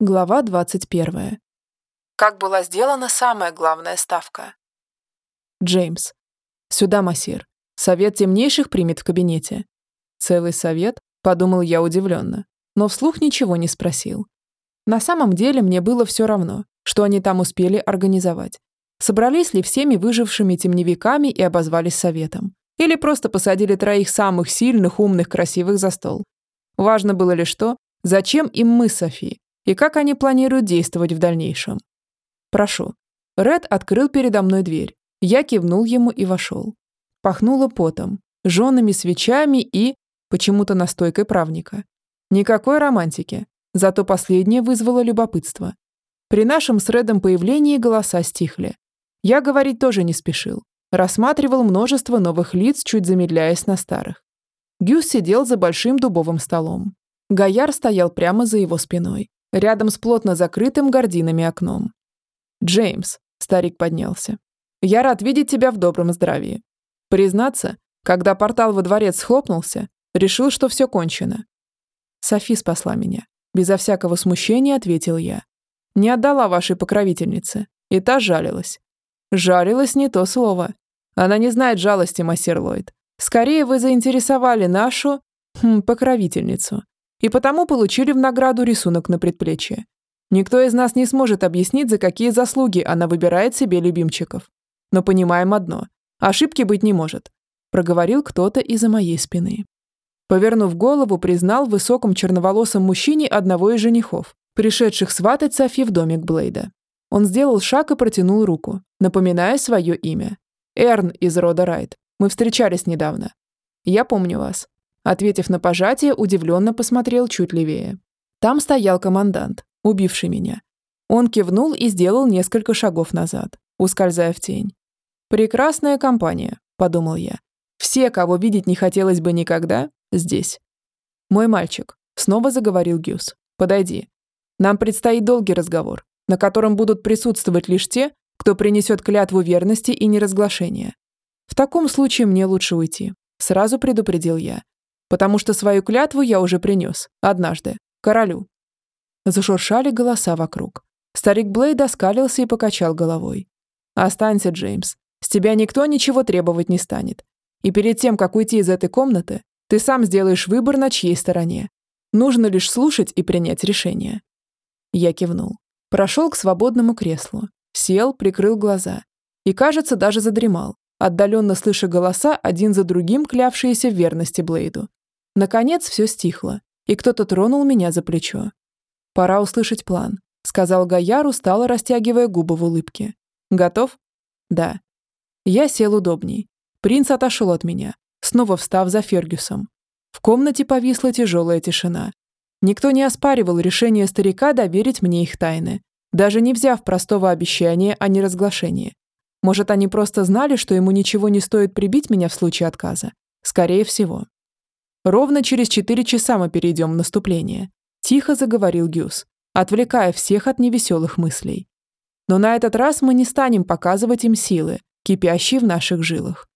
Глава 21. Как была сделана самая главная ставка? Джеймс. Сюда, массир. Совет темнейших примет в кабинете. Целый совет? Подумал я удивленно, но вслух ничего не спросил. На самом деле мне было все равно, что они там успели организовать. Собрались ли всеми выжившими темневиками и обозвались советом. Или просто посадили троих самых сильных, умных, красивых за стол. Важно было лишь то, зачем им мы с Софи, и как они планируют действовать в дальнейшем. Прошу. Ред открыл передо мной дверь. Я кивнул ему и вошел. Пахнуло потом, жженными свечами и почему-то настойкой правника. Никакой романтики, зато последнее вызвало любопытство. При нашем с Редом появлении голоса стихли. Я говорить тоже не спешил. Рассматривал множество новых лиц, чуть замедляясь на старых. Гюс сидел за большим дубовым столом. Гояр стоял прямо за его спиной рядом с плотно закрытым гординами окном. «Джеймс», — старик поднялся, — «я рад видеть тебя в добром здравии. Признаться, когда портал во дворец схлопнулся, решил, что все кончено. Софи спасла меня. Безо всякого смущения ответил я. Не отдала вашей покровительнице. И та жалилась. Жалилась не то слово. Она не знает жалости, массер Ллойд. Скорее вы заинтересовали нашу... Хм, покровительницу и потому получили в награду рисунок на предплечье. Никто из нас не сможет объяснить, за какие заслуги она выбирает себе любимчиков. Но понимаем одно – ошибки быть не может, проговорил кто-то из-за моей спины. Повернув голову, признал высоком черноволосом мужчине одного из женихов, пришедших сватать Софи в домик Блейда. Он сделал шаг и протянул руку, напоминая свое имя. Эрн из рода Райт. Мы встречались недавно. Я помню вас. Ответив на пожатие, удивленно посмотрел чуть левее. Там стоял командант, убивший меня. Он кивнул и сделал несколько шагов назад, ускользая в тень. «Прекрасная компания», — подумал я. «Все, кого видеть не хотелось бы никогда, здесь». «Мой мальчик», — снова заговорил Гюс. «Подойди. Нам предстоит долгий разговор, на котором будут присутствовать лишь те, кто принесет клятву верности и неразглашения. В таком случае мне лучше уйти», — сразу предупредил я потому что свою клятву я уже принес, однажды, королю. Зашуршали голоса вокруг. Старик Блейд оскалился и покачал головой. «Останься, Джеймс. С тебя никто ничего требовать не станет. И перед тем, как уйти из этой комнаты, ты сам сделаешь выбор, на чьей стороне. Нужно лишь слушать и принять решение». Я кивнул. Прошел к свободному креслу. Сел, прикрыл глаза. И, кажется, даже задремал, отдаленно слыша голоса, один за другим клявшиеся в верности Блейду. Наконец все стихло, и кто-то тронул меня за плечо. «Пора услышать план», — сказал Гаяр, устало растягивая губы в улыбке. «Готов?» «Да». Я сел удобней. Принц отошел от меня, снова встав за Фергюсом. В комнате повисла тяжелая тишина. Никто не оспаривал решение старика доверить мне их тайны, даже не взяв простого обещания о неразглашении. Может, они просто знали, что ему ничего не стоит прибить меня в случае отказа? Скорее всего. Ровно через четыре часа мы перейдем в наступление. Тихо заговорил Гюс, отвлекая всех от невеселых мыслей. Но на этот раз мы не станем показывать им силы, кипящие в наших жилах.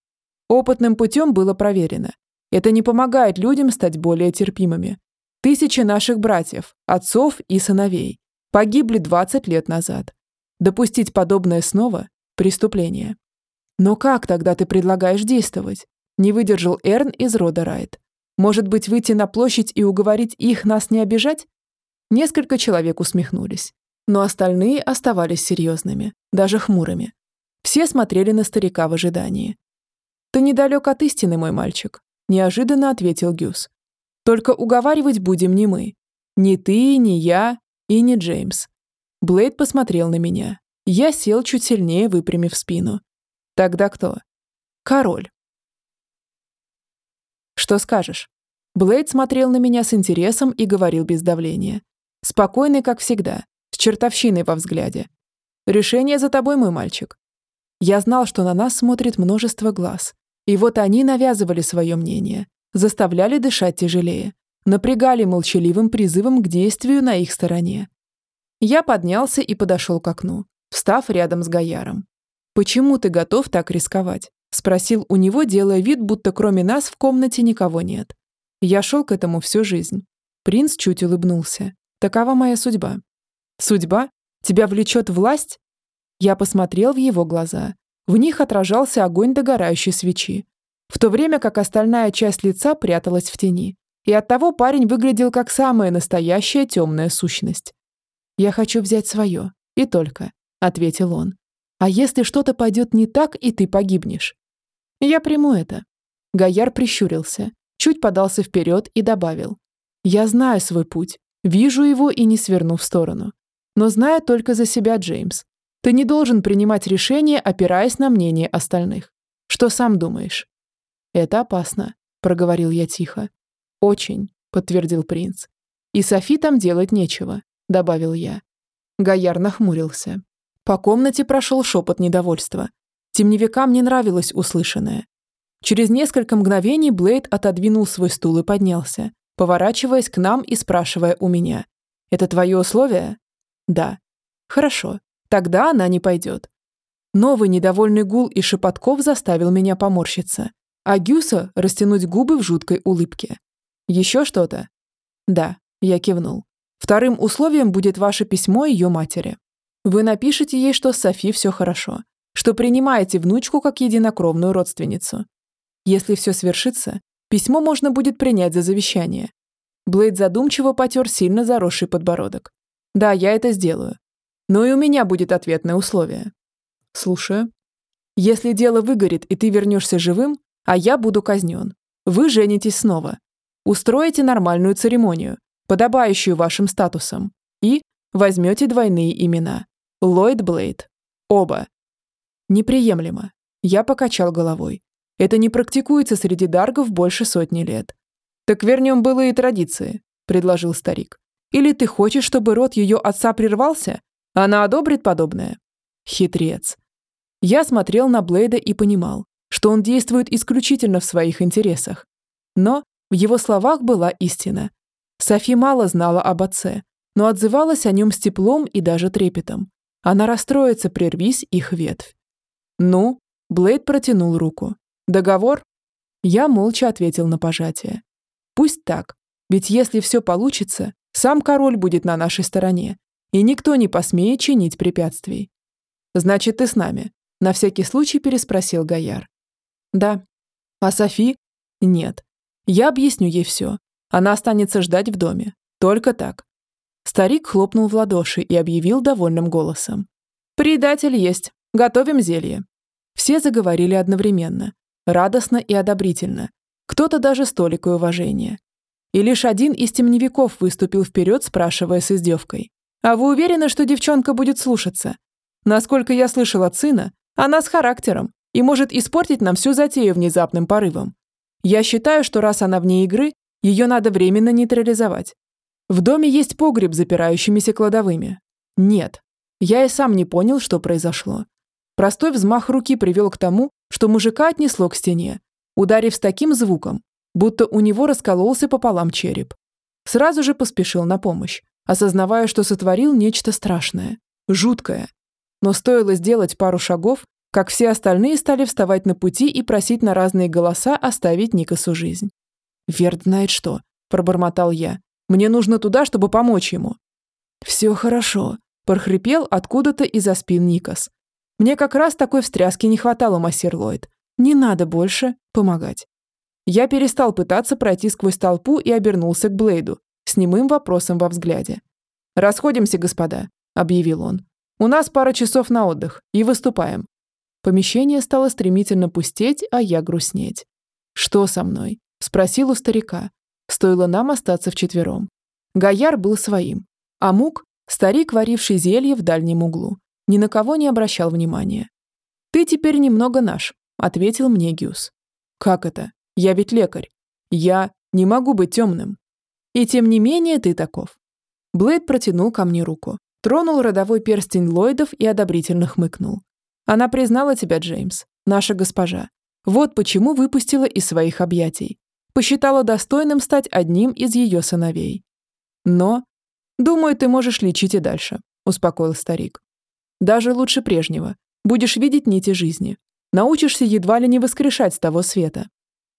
Опытным путем было проверено. Это не помогает людям стать более терпимыми. Тысячи наших братьев, отцов и сыновей погибли 20 лет назад. Допустить подобное снова – преступление. Но как тогда ты предлагаешь действовать? Не выдержал Эрн из рода Райт. Может быть, выйти на площадь и уговорить их нас не обижать? Несколько человек усмехнулись, но остальные оставались серьезными, даже хмурыми. Все смотрели на старика в ожидании. «Ты недалек от истины, мой мальчик», – неожиданно ответил Гюс. «Только уговаривать будем не мы. Не ты, не я и не Джеймс». Блейд посмотрел на меня. Я сел чуть сильнее, выпрямив спину. «Тогда кто?» «Король». Что скажешь?» Блейд смотрел на меня с интересом и говорил без давления. Спокойный, как всегда, с чертовщиной во взгляде. «Решение за тобой, мой мальчик». Я знал, что на нас смотрит множество глаз. И вот они навязывали свое мнение, заставляли дышать тяжелее, напрягали молчаливым призывом к действию на их стороне. Я поднялся и подошел к окну, встав рядом с Гаяром. «Почему ты готов так рисковать?» Спросил у него, делая вид, будто кроме нас в комнате никого нет. Я шел к этому всю жизнь. Принц чуть улыбнулся. Такова моя судьба. Судьба? Тебя влечет власть? Я посмотрел в его глаза. В них отражался огонь догорающей свечи, в то время как остальная часть лица пряталась в тени. И оттого парень выглядел как самая настоящая темная сущность. «Я хочу взять свое, и только», — ответил он. «А если что-то пойдет не так, и ты погибнешь?» «Я приму это». Гояр прищурился, чуть подался вперед и добавил. «Я знаю свой путь, вижу его и не сверну в сторону. Но знаю только за себя, Джеймс. Ты не должен принимать решения, опираясь на мнение остальных. Что сам думаешь?» «Это опасно», — проговорил я тихо. «Очень», — подтвердил принц. «И Софи там делать нечего», — добавил я. Гояр нахмурился. По комнате прошел шепот недовольства. Темневикам не нравилось услышанное. Через несколько мгновений Блейд отодвинул свой стул и поднялся, поворачиваясь к нам и спрашивая у меня. «Это твое условие?» «Да». «Хорошо. Тогда она не пойдет». Новый недовольный гул и шепотков заставил меня поморщиться, а Гюса растянуть губы в жуткой улыбке. Еще что-то? Да, я кивнул. Вторым условием будет ваше письмо ее матери. Вы напишите ей, что с Софи все хорошо, что принимаете внучку как единокровную родственницу. Если все свершится, письмо можно будет принять за завещание. Блейд задумчиво потер сильно заросший подбородок. Да, я это сделаю. Но и у меня будет ответное условие. Слушаю. Если дело выгорит, и ты вернешься живым, а я буду казнен, вы женитесь снова, устроите нормальную церемонию, подобающую вашим статусам, и возьмете двойные имена. Ллойд Блейд. Оба. Неприемлемо. Я покачал головой. Это не практикуется среди даргов больше сотни лет. Так вернем былые традиции, предложил старик. Или ты хочешь, чтобы род ее отца прервался? Она одобрит подобное? Хитрец. Я смотрел на Блейда и понимал, что он действует исключительно в своих интересах. Но в его словах была истина. Софи мало знала об отце, но отзывалась о нем с теплом и даже трепетом. Она расстроится, прервись их ветвь. «Ну?» Блейд протянул руку. «Договор?» Я молча ответил на пожатие. «Пусть так, ведь если все получится, сам король будет на нашей стороне, и никто не посмеет чинить препятствий». «Значит, ты с нами?» На всякий случай переспросил Гояр. «Да». «А Софи?» «Нет. Я объясню ей все. Она останется ждать в доме. Только так. Старик хлопнул в ладоши и объявил довольным голосом. «Предатель есть. Готовим зелье». Все заговорили одновременно, радостно и одобрительно. Кто-то даже с толикой уважения. И лишь один из темневиков выступил вперед, спрашивая с издевкой. «А вы уверены, что девчонка будет слушаться? Насколько я слышал от сына, она с характером и может испортить нам всю затею внезапным порывом. Я считаю, что раз она вне игры, ее надо временно нейтрализовать. В доме есть погреб с запирающимися кладовыми. Нет. Я и сам не понял, что произошло. Простой взмах руки привел к тому, что мужика отнесло к стене, ударив с таким звуком, будто у него раскололся пополам череп. Сразу же поспешил на помощь, осознавая, что сотворил нечто страшное, жуткое. Но стоило сделать пару шагов, как все остальные стали вставать на пути и просить на разные голоса оставить Никасу жизнь. «Верд знает что», – пробормотал я. «Мне нужно туда, чтобы помочь ему». «Все хорошо», – прохрипел откуда-то из-за спин Никас. «Мне как раз такой встряски не хватало, массир Ллойд. Не надо больше помогать». Я перестал пытаться пройти сквозь толпу и обернулся к Блейду с немым вопросом во взгляде. «Расходимся, господа», – объявил он. «У нас пара часов на отдых, и выступаем. Помещение стало стремительно пустеть, а я грустнеть. «Что со мной?» – спросил у старика. Стоило нам остаться вчетвером. Гояр был своим, а Мук – старик, варивший зелье в дальнем углу. Ни на кого не обращал внимания. «Ты теперь немного наш», – ответил мне Гюс. «Как это? Я ведь лекарь. Я не могу быть темным. И тем не менее ты таков». Блейд протянул ко мне руку, тронул родовой перстень Ллойдов и одобрительно хмыкнул. Она признала тебя, Джеймс, наша госпожа. Вот почему выпустила из своих объятий. Посчитала достойным стать одним из ее сыновей. Но... Думаю, ты можешь лечить и дальше, успокоил старик. Даже лучше прежнего. Будешь видеть нити жизни. Научишься едва ли не воскрешать с того света.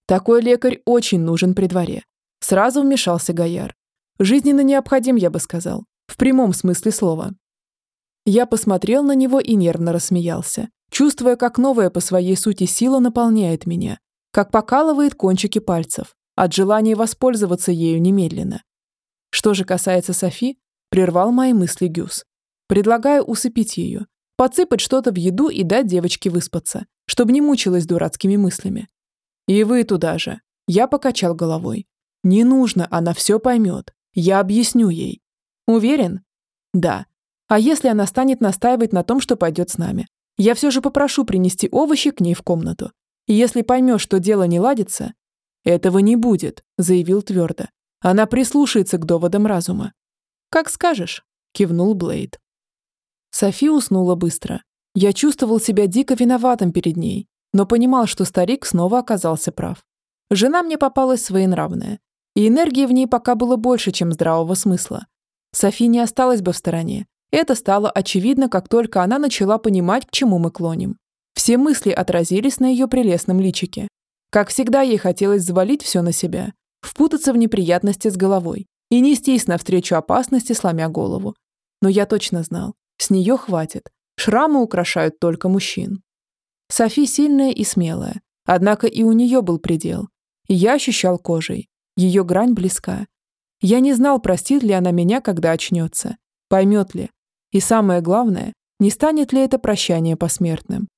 Такой лекарь очень нужен при дворе. Сразу вмешался Гояр. Жизненно необходим, я бы сказал. В прямом смысле слова. Я посмотрел на него и нервно рассмеялся, чувствуя, как новая по своей сути сила наполняет меня, как покалывает кончики пальцев, от желания воспользоваться ею немедленно. Что же касается Софи, прервал мои мысли Гюс. Предлагаю усыпить ее, подсыпать что-то в еду и дать девочке выспаться, чтобы не мучилась дурацкими мыслями. И вы туда же. Я покачал головой. Не нужно, она все поймет. Я объясню ей. Уверен? Да. А если она станет настаивать на том, что пойдет с нами? Я все же попрошу принести овощи к ней в комнату. Если поймешь, что дело не ладится... Этого не будет, заявил твердо. Она прислушается к доводам разума. Как скажешь, кивнул Блейд. Софи уснула быстро. Я чувствовал себя дико виноватым перед ней, но понимал, что старик снова оказался прав. Жена мне попалась своенравная, и энергии в ней пока было больше, чем здравого смысла. Софи не осталась бы в стороне. Это стало очевидно, как только она начала понимать, к чему мы клоним. Все мысли отразились на ее прелестном личике. Как всегда, ей хотелось завалить все на себя, впутаться в неприятности с головой и нестись навстречу опасности, сломя голову. Но я точно знал, с нее хватит. Шрамы украшают только мужчин. Софи сильная и смелая, однако и у нее был предел. И я ощущал кожей. Ее грань близка. Я не знал, простит ли она меня, когда очнется. Поймет ли. И самое главное, не станет ли это прощание посмертным.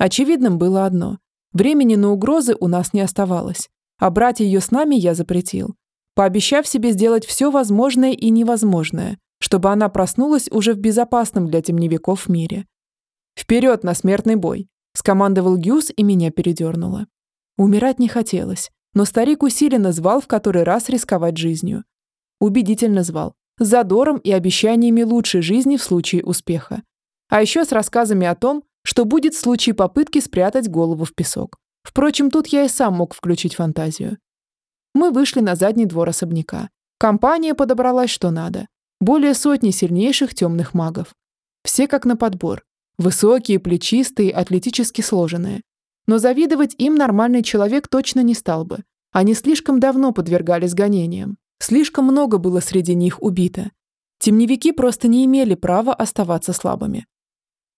Очевидным было одно. Времени на угрозы у нас не оставалось. А брать ее с нами я запретил, пообещав себе сделать все возможное и невозможное, чтобы она проснулась уже в безопасном для темневиков мире. «Вперед на смертный бой!» – скомандовал Гюс и меня передернуло. Умирать не хотелось, но старик усиленно звал в который раз рисковать жизнью. Убедительно звал, с задором и обещаниями лучшей жизни в случае успеха. А еще с рассказами о том, что будет в случае попытки спрятать голову в песок. Впрочем, тут я и сам мог включить фантазию. Мы вышли на задний двор особняка. Компания подобралась что надо. Более сотни сильнейших темных магов. Все как на подбор. Высокие, плечистые, атлетически сложенные. Но завидовать им нормальный человек точно не стал бы. Они слишком давно подвергались гонениям. Слишком много было среди них убито. Темневики просто не имели права оставаться слабыми.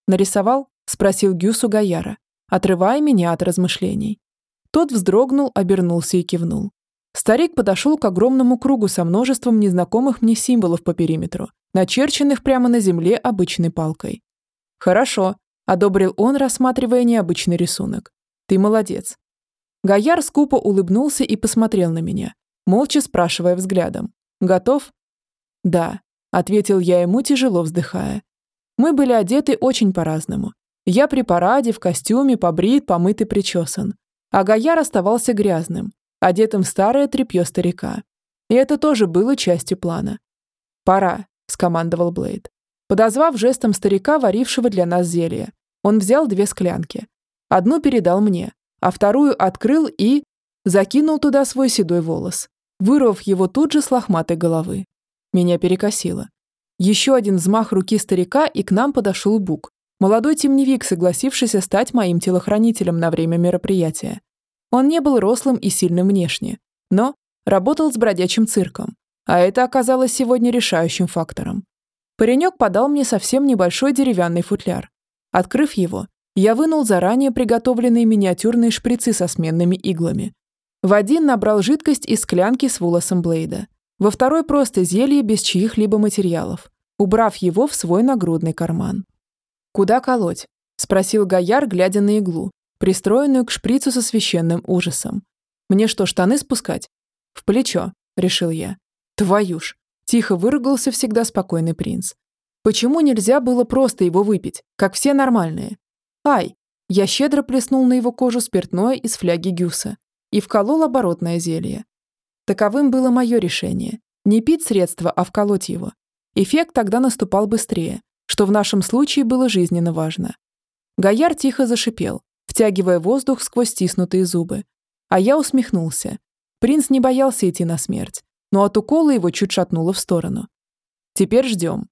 «Нарисовал?» – спросил Гюсу Гаяра, отрывая меня от размышлений. Тот вздрогнул, обернулся и кивнул. Старик подошел к огромному кругу со множеством незнакомых мне символов по периметру, начерченных прямо на земле обычной палкой. «Хорошо», – одобрил он, рассматривая необычный рисунок. «Ты молодец». Гояр скупо улыбнулся и посмотрел на меня, молча спрашивая взглядом. «Готов?» «Да», – ответил я ему, тяжело вздыхая. Мы были одеты очень по-разному. Я при параде, в костюме, побрит, помыт и причесан. А Гояр оставался грязным, одетым в старое тряпье старика. И это тоже было частью плана. «Пора», – скомандовал Блейд. Подозвав жестом старика, варившего для нас зелье, он взял две склянки. Одну передал мне, а вторую открыл и... закинул туда свой седой волос, вырвав его тут же с лохматой головы. Меня перекосило. Еще один взмах руки старика, и к нам подошел Бук, молодой темневик, согласившийся стать моим телохранителем на время мероприятия. Он не был рослым и сильным внешне, но работал с бродячим цирком, а это оказалось сегодня решающим фактором. Паренек подал мне совсем небольшой деревянный футляр. Открыв его, я вынул заранее приготовленные миниатюрные шприцы со сменными иглами. В один набрал жидкость из склянки с волосом Блейда, во второй просто зелье без чьих-либо материалов, убрав его в свой нагрудный карман. «Куда колоть?» – спросил Гояр, глядя на иглу, пристроенную к шприцу со священным ужасом. «Мне что, штаны спускать?» «В плечо», — решил я. «Твою ж!» — тихо выругался всегда спокойный принц. «Почему нельзя было просто его выпить, как все нормальные?» «Ай!» Я щедро плеснул на его кожу спиртное из фляги Гюса и вколол оборотное зелье. Таковым было мое решение. Не пить средство, а вколоть его. Эффект тогда наступал быстрее, что в нашем случае было жизненно важно. Гояр тихо зашипел, втягивая воздух сквозь стиснутые зубы. А я усмехнулся. Принц не боялся идти на смерть, но от укола его чуть шатнуло в сторону. Теперь ждем.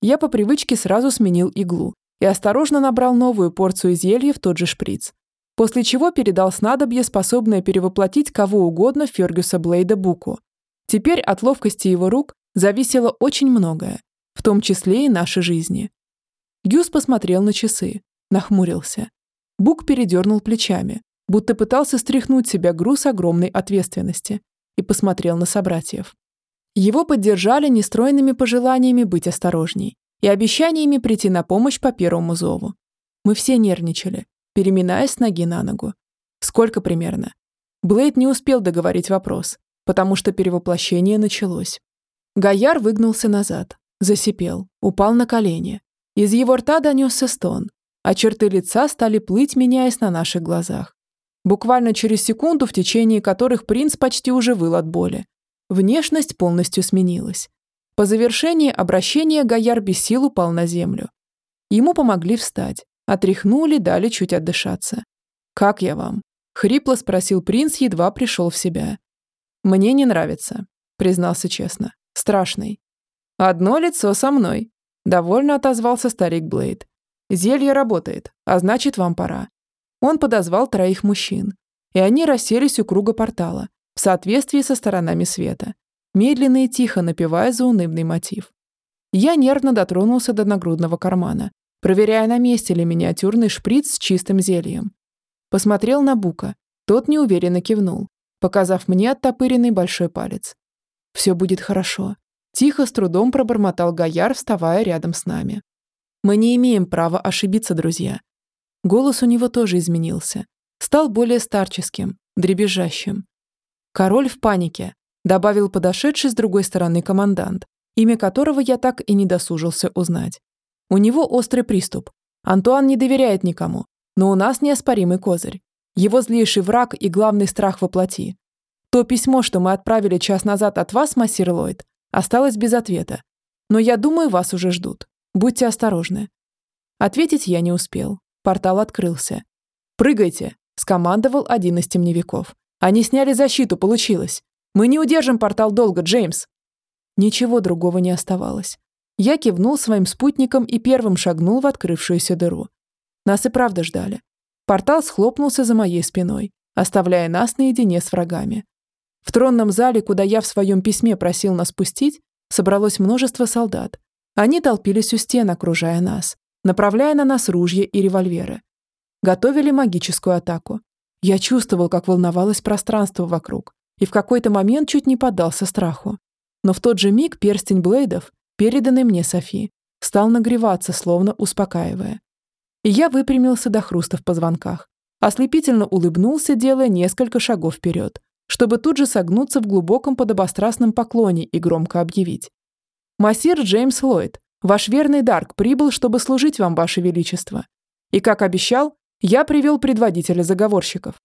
Я по привычке сразу сменил иглу и осторожно набрал новую порцию зелья в тот же шприц, после чего передал снадобье, способное перевоплотить кого угодно Фергюса Блейда Буку. Теперь от ловкости его рук зависело очень многое. В том числе и наши жизни. Гюс посмотрел на часы, нахмурился. Бук передернул плечами, будто пытался стряхнуть себя груз огромной ответственности, и посмотрел на собратьев. Его поддержали нестройными пожеланиями быть осторожней и обещаниями прийти на помощь по первому зову. Мы все нервничали, переминаясь с ноги на ногу. Сколько примерно? Блейд не успел договорить вопрос, потому что перевоплощение началось. Гояр выгнулся назад, засипел, упал на колени. Из его рта донесся стон, а черты лица стали плыть, меняясь на наших глазах. Буквально через секунду, в течение которых принц почти уже выл от боли. Внешность полностью сменилась. По завершении обращения Гояр без сил упал на землю. Ему помогли встать, отряхнули, дали чуть отдышаться. «Как я вам?» — хрипло спросил принц, едва пришел в себя. «Мне не нравится», — признался честно. «Страшный». «Одно лицо со мной», — довольно отозвался старик Блейд. «Зелье работает, а значит, вам пора. Он подозвал троих мужчин, и они расселись у круга портала, в соответствии со сторонами света, медленно и тихо напевая заунывный мотив. Я нервно дотронулся до нагрудного кармана, проверяя, на месте ли миниатюрный шприц с чистым зельем. Посмотрел на Бука, тот неуверенно кивнул, показав мне оттопыренный большой палец. «Все будет хорошо», – тихо, с трудом пробормотал Гояр, вставая рядом с нами. «Мы не имеем права ошибиться, друзья. Голос у него тоже изменился. Стал более старческим, дребезжащим. «Король в панике», — добавил подошедший с другой стороны командант, имя которого я так и не досужился узнать. «У него острый приступ. Антуан не доверяет никому, но у нас неоспоримый козырь. Его злейший враг и главный страх воплоти. То письмо, что мы отправили час назад от вас, массир Ллойд, осталось без ответа. Но я думаю, вас уже ждут. Будьте осторожны». Ответить я не успел. Портал открылся. «Прыгайте!» – скомандовал один из темневиков. «Они сняли защиту, получилось! Мы не удержим портал долго, Джеймс!» Ничего другого не оставалось. Я кивнул своим спутникам и первым шагнул в открывшуюся дыру. Нас и правда ждали. Портал схлопнулся за моей спиной, оставляя нас наедине с врагами. В тронном зале, куда я в своем письме просил нас пустить, собралось множество солдат. Они толпились у стен, окружая нас направляя на нас ружья и револьверы. Готовили магическую атаку. Я чувствовал, как волновалось пространство вокруг, и в какой-то момент чуть не поддался страху. Но в тот же миг перстень Блейдов, переданный мне Софи, стал нагреваться, словно успокаивая. И я выпрямился до хруста в позвонках, ослепительно улыбнулся, делая несколько шагов вперед, чтобы тут же согнуться в глубоком подобострастном поклоне и громко объявить. «Массир Джеймс Ллойд, Ваш верный Дарк прибыл, чтобы служить вам, Ваше Величество. И, как обещал, я привел предводителя заговорщиков.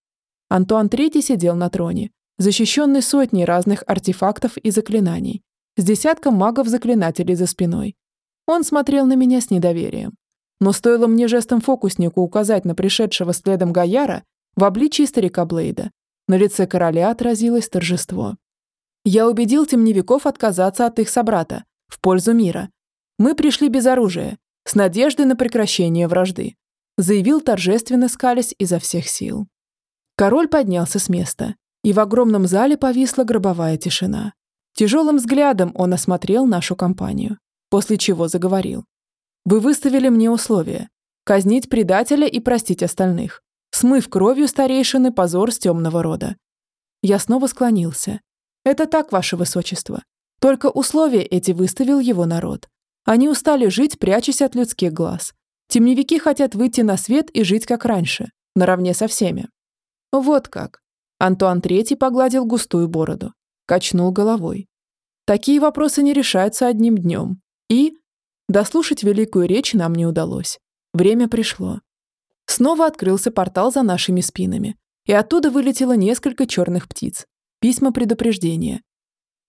Антуан III сидел на троне, защищенный сотней разных артефактов и заклинаний, с десятком магов-заклинателей за спиной. Он смотрел на меня с недоверием. Но стоило мне жестом фокуснику указать на пришедшего следом Гаяра в обличии старика Блейда, на лице короля отразилось торжество. Я убедил темневиков отказаться от их собрата в пользу мира мы пришли без оружия, с надеждой на прекращение вражды», заявил торжественно скалясь изо всех сил. Король поднялся с места, и в огромном зале повисла гробовая тишина. Тяжелым взглядом он осмотрел нашу компанию, после чего заговорил. «Вы выставили мне условия – казнить предателя и простить остальных, смыв кровью старейшины позор с темного рода». Я снова склонился. «Это так, ваше высочество. Только условия эти выставил его народ. Они устали жить, прячась от людских глаз. Темневики хотят выйти на свет и жить как раньше, наравне со всеми. Вот как. Антуан Третий погладил густую бороду. Качнул головой. Такие вопросы не решаются одним днем. И... Дослушать великую речь нам не удалось. Время пришло. Снова открылся портал за нашими спинами, и оттуда вылетело несколько черных птиц. Письма предупреждения.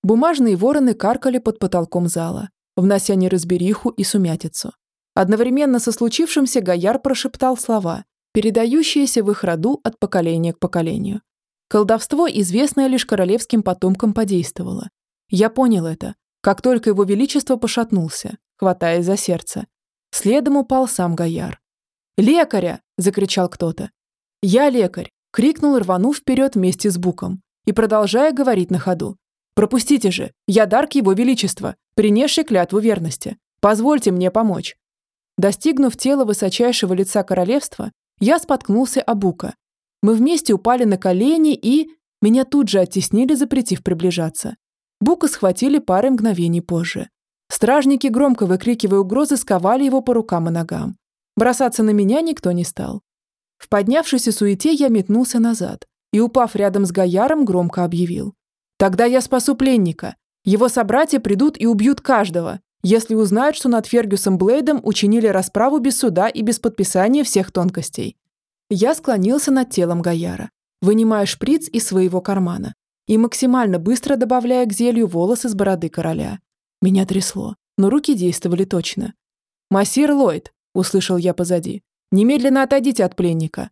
Бумажные вороны каркали под потолком зала, внося неразбериху и сумятицу. Одновременно со случившимся Гояр прошептал слова, передающиеся в их роду от поколения к поколению. Колдовство, известное лишь королевским потомкам, подействовало. Я понял это, как только его величество пошатнулся, хватаясь за сердце. Следом упал сам Гояр. «Лекаря!» – закричал кто-то. «Я лекарь!» – крикнул, рванув вперед вместе с Буком и продолжая говорить на ходу. Пропустите же, я Дарк Его Величества, принесший клятву верности. Позвольте мне помочь». Достигнув тела высочайшего лица королевства, я споткнулся об Бука. Мы вместе упали на колени и... Меня тут же оттеснили, запретив приближаться. Бука схватили парой мгновений позже. Стражники, громко выкрикивая угрозы, сковали его по рукам и ногам. Бросаться на меня никто не стал. В поднявшейся суете я метнулся назад и, упав рядом с Гаяром, громко объявил. «Тогда я спасу пленника. Его собратья придут и убьют каждого, если узнают, что над Фергюсом Блейдом учинили расправу без суда и без подписания всех тонкостей». Я склонился над телом Гаяра, вынимая шприц из своего кармана и максимально быстро добавляя к зелью волосы с бороды короля. Меня трясло, но руки действовали точно. «Массир Ллойд!» – услышал я позади. «Немедленно отойдите от пленника!»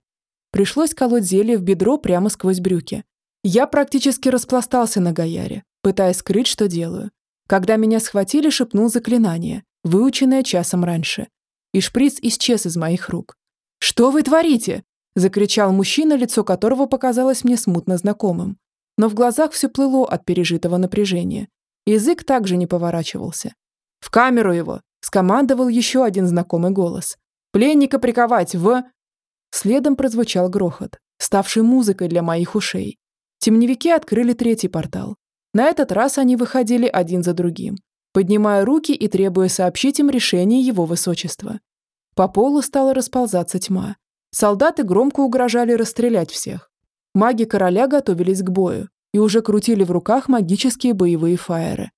Пришлось колоть зелье в бедро прямо сквозь брюки. Я практически распластался на Гаяре, пытаясь скрыть, что делаю. Когда меня схватили, шепнул заклинание, выученное часом раньше. И шприц исчез из моих рук. «Что вы творите?» – закричал мужчина, лицо которого показалось мне смутно знакомым. Но в глазах все плыло от пережитого напряжения. Язык также не поворачивался. «В камеру его!» – скомандовал еще один знакомый голос. «Пленника приковать в...» Следом прозвучал грохот, ставший музыкой для моих ушей. Темневики открыли третий портал. На этот раз они выходили один за другим, поднимая руки и требуя сообщить им решение его высочества. По полу стала расползаться тьма. Солдаты громко угрожали расстрелять всех. Маги короля готовились к бою, и уже крутили в руках магические боевые фаеры.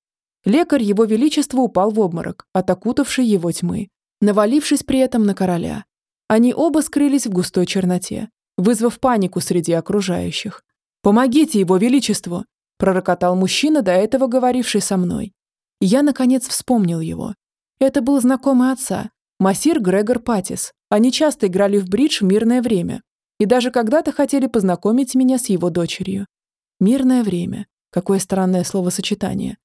Лекарь его величества упал в обморок, от его тьмы, навалившись при этом на короля. Они оба скрылись в густой черноте, вызвав панику среди окружающих. «Помогите его величеству!» – пророкотал мужчина, до этого говоривший со мной. И я, наконец, вспомнил его. Это был знакомый отца, массир Грегор Патис. Они часто играли в бридж в мирное время и даже когда-то хотели познакомить меня с его дочерью. Мирное время. Какое странное словосочетание.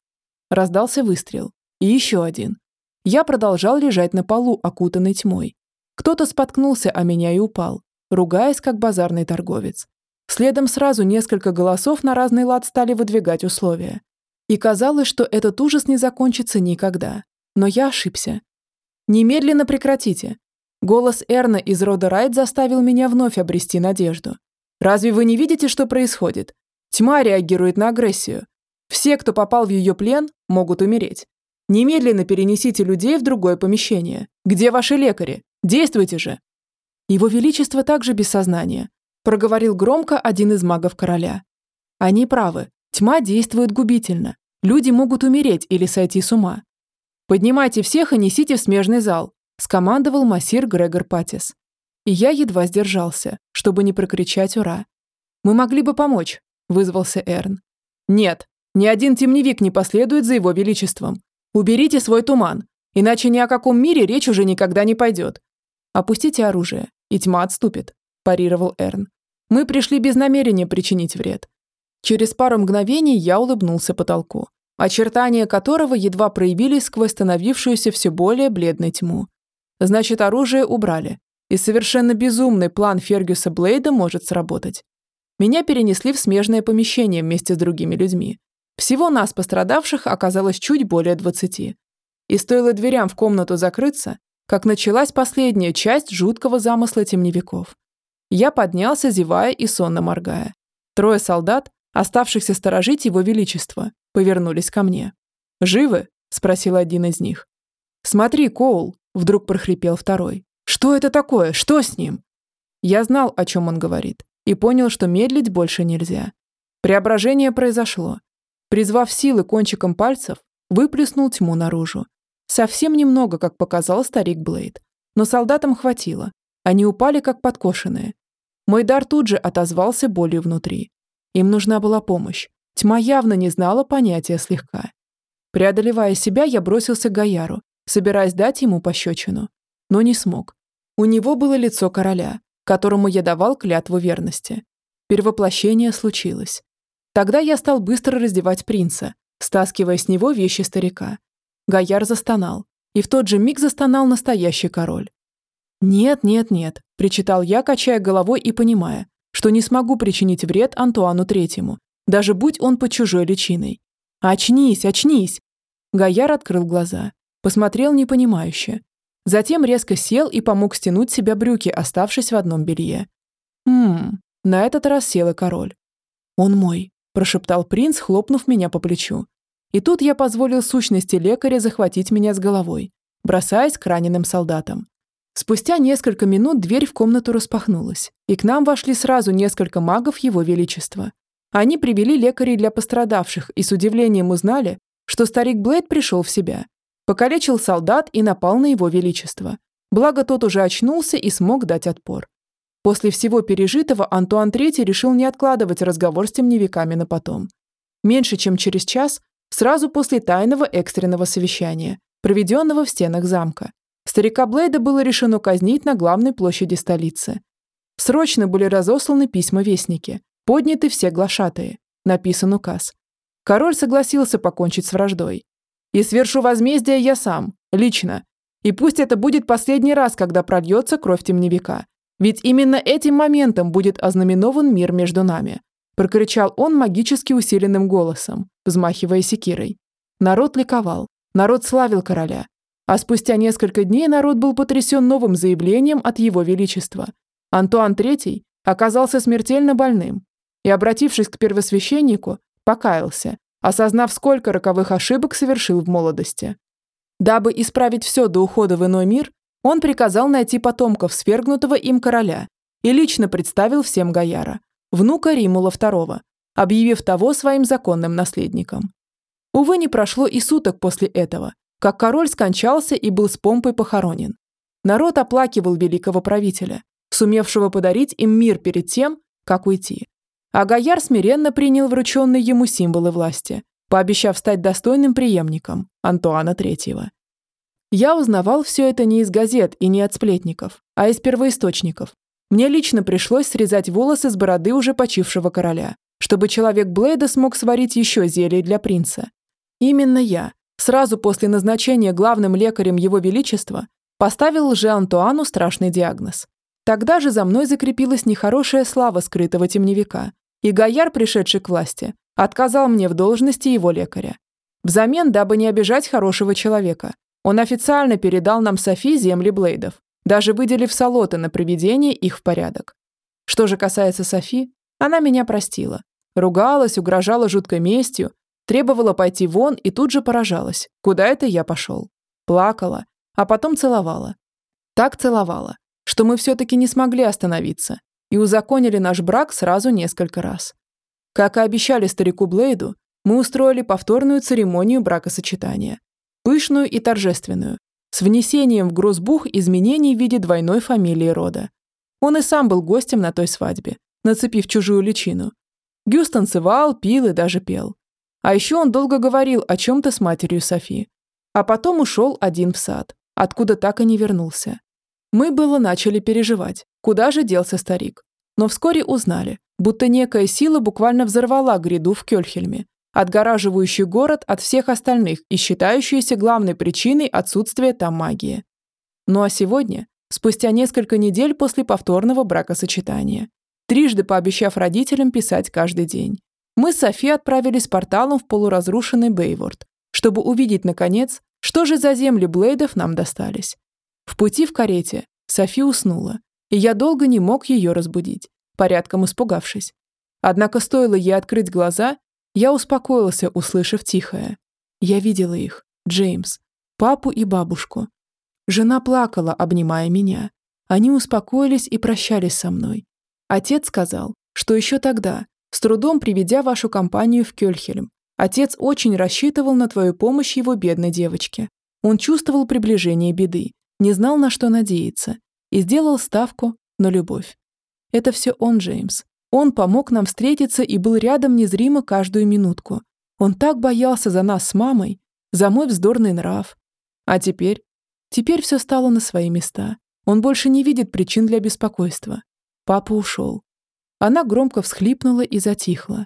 Раздался выстрел. И еще один. Я продолжал лежать на полу, окутанный тьмой. Кто-то споткнулся о меня и упал, ругаясь, как базарный торговец. Следом сразу несколько голосов на разный лад стали выдвигать условия. И казалось, что этот ужас не закончится никогда. Но я ошибся. «Немедленно прекратите!» Голос Эрна из рода Райт заставил меня вновь обрести надежду. «Разве вы не видите, что происходит? Тьма реагирует на агрессию. Все, кто попал в ее плен, могут умереть. Немедленно перенесите людей в другое помещение. Где ваши лекари? Действуйте же!» Его Величество также без сознания, проговорил громко один из магов короля. Они правы. Тьма действует губительно. Люди могут умереть или сойти с ума. «Поднимайте всех и несите в смежный зал», – скомандовал массир Грегор Патис. И я едва сдержался, чтобы не прокричать «Ура!». «Мы могли бы помочь, вызвался Эрн. «Нет, ни один темневик не последует за его величеством. Уберите свой туман, иначе ни о каком мире речь уже никогда не пойдет. Опустите оружие, и тьма отступит», – парировал Эрн. «Мы пришли без намерения причинить вред». Через пару мгновений я улыбнулся потолку, очертания которого едва проявились сквозь становившуюся все более бледной тьму. Значит, оружие убрали, и совершенно безумный план Фергюса Блейда может сработать. Меня перенесли в смежное помещение вместе с другими людьми. Всего нас, пострадавших, оказалось чуть более двадцати. И стоило дверям в комнату закрыться, как началась последняя часть жуткого замысла темневиков. Я поднялся, зевая и сонно моргая. Трое солдат, оставшихся сторожить его величество, повернулись ко мне. «Живы?» – спросил один из них. «Смотри, Коул!» – вдруг прохрипел второй. «Что это такое? Что с ним?» Я знал, о чем он говорит и понял, что медлить больше нельзя. Преображение произошло. Призвав силы кончиком пальцев, выплеснул тьму наружу. Совсем немного, как показал старик Блейд. Но солдатам хватило. Они упали, как подкошенные. Мой дар тут же отозвался болью внутри. Им нужна была помощь. Тьма явно не знала понятия слегка. Преодолевая себя, я бросился к Гаяру, собираясь дать ему пощечину. Но не смог. У него было лицо короля, которому я давал клятву верности. Перевоплощение случилось. Тогда я стал быстро раздевать принца, стаскивая с него вещи старика. Гаяр застонал, и в тот же миг застонал настоящий король. «Нет, нет, нет», – причитал я, качая головой и понимая, что не смогу причинить вред Антуану Третьему, даже будь он под чужой личиной. «Очнись, очнись!» Гаяр открыл глаза. посмотрел непонимающе. Затем резко сел и помог стянуть себя брюки, оставшись в одном белье. «Ммм, на этот раз сел и король». «Он мой», – прошептал принц, хлопнув меня по плечу. И тут я позволил сущности лекаря захватить меня с головой, бросаясь к раненым солдатам. Спустя несколько минут дверь в комнату распахнулась, и к нам вошли сразу несколько магов Его Величества. Они привели лекарей для пострадавших и с удивлением узнали, что старик Блейд пришел в себя. Покалечил солдат и напал на Его Величество. Благо тот уже очнулся и смог дать отпор. После всего пережитого Антуан III решил не откладывать разговор с темневиками на потом. Меньше чем через час, сразу после тайного экстренного совещания, проведенного в стенах замка, Старика Блейда было решено казнить на главной площади столицы. Срочно были разосланы письма-вестники, подняты все глашатые, написан указ. Король согласился покончить с враждой. «И свершу возмездие я сам, лично. И пусть это будет последний раз, когда прольется кровь темневика. Ведь именно этим моментом будет ознаменован мир между нами», прокричал он магически усиленным голосом, взмахивая секирой. Народ ликовал, народ славил короля, а спустя несколько дней народ был потрясен новым заявлением от его величества. Антуан III оказался смертельно больным и, обратившись к первосвященнику, покаялся, осознав, сколько роковых ошибок совершил в молодости. Дабы исправить все до ухода в иной мир, он приказал найти потомков свергнутого им короля и лично представил всем Гаяра, внука Римула II, объявив того своим законным наследником. Увы, не прошло и суток после этого, как король скончался и был с помпой похоронен. Народ оплакивал великого правителя, сумевшего подарить им мир перед тем, как уйти. А Гаяр смиренно принял врученные ему символы власти, пообещав стать достойным преемником Антуана III. Я узнавал все это не из газет и не от сплетников, а из первоисточников. Мне лично пришлось срезать волосы с бороды уже почившего короля, чтобы человек Блейда смог сварить еще зелье для принца. Именно я, сразу после назначения главным лекарем Его Величества, поставил лже-Антуану страшный диагноз. Тогда же за мной закрепилась нехорошая слава скрытого темневика, и Гаяр, пришедший к власти, отказал мне в должности его лекаря. Взамен, дабы не обижать хорошего человека, он официально передал нам Софи земли Блейдов, даже выделив солоты на приведение их в порядок. Что же касается Софи, она меня простила. Ругалась, угрожала жуткой местью, Требовала пойти вон и тут же поражалась. Куда это я пошел? Плакала, а потом целовала. Так целовала, что мы все-таки не смогли остановиться и узаконили наш брак сразу несколько раз. Как и обещали старику Блейду, мы устроили повторную церемонию бракосочетания. Пышную и торжественную, с внесением в Грозбух изменений в виде двойной фамилии рода. Он и сам был гостем на той свадьбе, нацепив чужую личину. Гюс танцевал, пил и даже пел. А еще он долго говорил о чем-то с матерью Софи. А потом ушел один в сад, откуда так и не вернулся. Мы было начали переживать, куда же делся старик. Но вскоре узнали, будто некая сила буквально взорвала гряду в Кёльхельме, отгораживающую город от всех остальных и считающуюся главной причиной отсутствия там магии. Ну а сегодня, спустя несколько недель после повторного бракосочетания, трижды пообещав родителям писать каждый день, мы с Софи отправились порталом в полуразрушенный Бейворд, чтобы увидеть, наконец, что же за земли Блейдов нам достались. В пути в карете Софи уснула, и я долго не мог ее разбудить, порядком испугавшись. Однако стоило ей открыть глаза, я успокоился, услышав тихое. Я видела их, Джеймс, папу и бабушку. Жена плакала, обнимая меня. Они успокоились и прощались со мной. Отец сказал, что еще тогда, с трудом приведя вашу компанию в Кёльхельм. Отец очень рассчитывал на твою помощь его бедной девочке. Он чувствовал приближение беды, не знал, на что надеяться, и сделал ставку на любовь. Это все он, Джеймс. Он помог нам встретиться и был рядом незримо каждую минутку. Он так боялся за нас с мамой, за мой вздорный нрав. А теперь? Теперь все стало на свои места. Он больше не видит причин для беспокойства. Папа ушел. Она громко всхлипнула и затихла.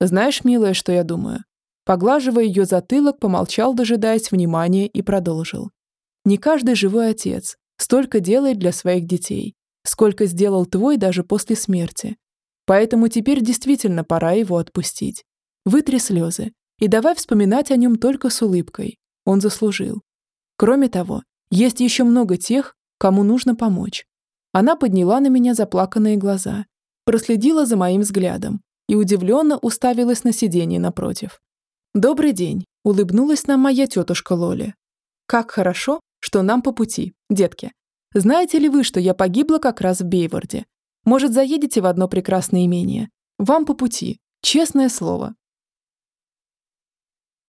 «Знаешь, милая, что я думаю?» Поглаживая ее затылок, помолчал, дожидаясь внимания, и продолжил. «Не каждый живой отец столько делает для своих детей, сколько сделал твой даже после смерти. Поэтому теперь действительно пора его отпустить. Вытри слезы и давай вспоминать о нем только с улыбкой. Он заслужил. Кроме того, есть еще много тех, кому нужно помочь. Она подняла на меня заплаканные глаза, проследила за моим взглядом и удивленно уставилась на сиденье напротив. «Добрый день», — улыбнулась нам моя тетушка Лоли. «Как хорошо, что нам по пути, детки. Знаете ли вы, что я погибла как раз в Бейварде? Может, заедете в одно прекрасное имение? Вам по пути, честное слово,